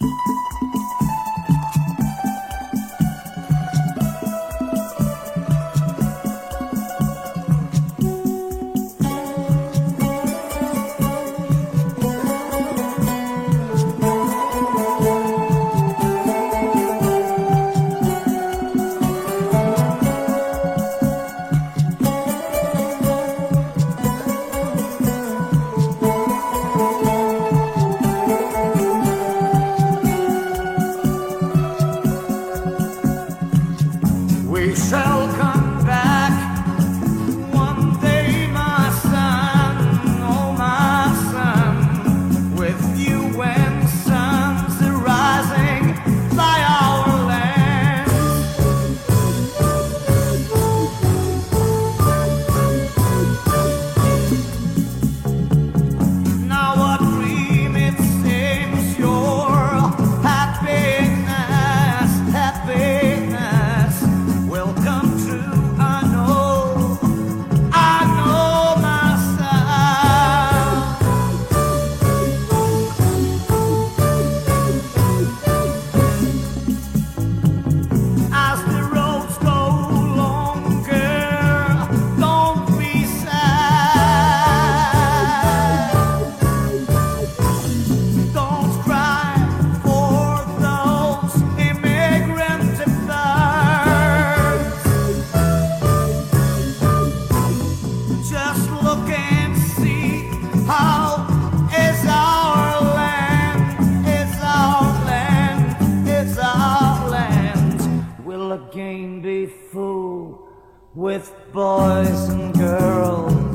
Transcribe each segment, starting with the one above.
Música Marcelo. again be fool with boys and girls.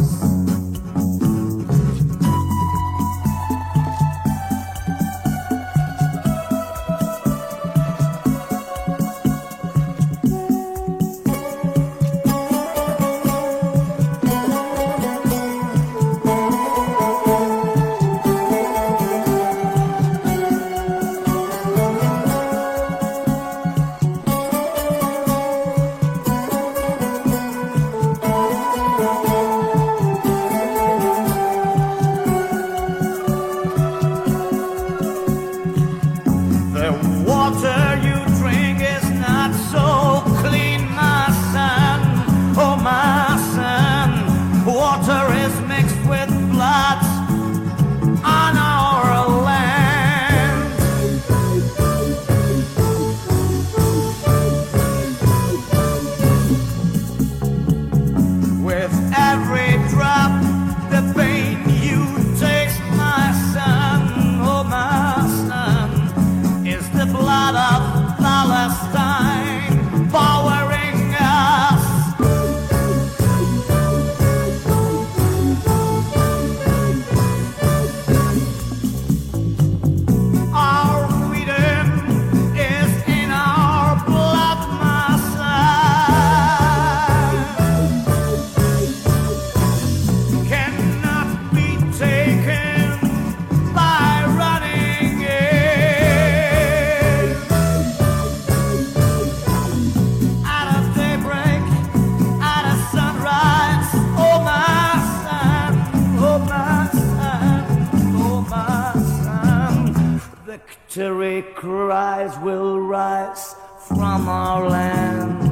mixed with blood. Victory cries will rise from our land.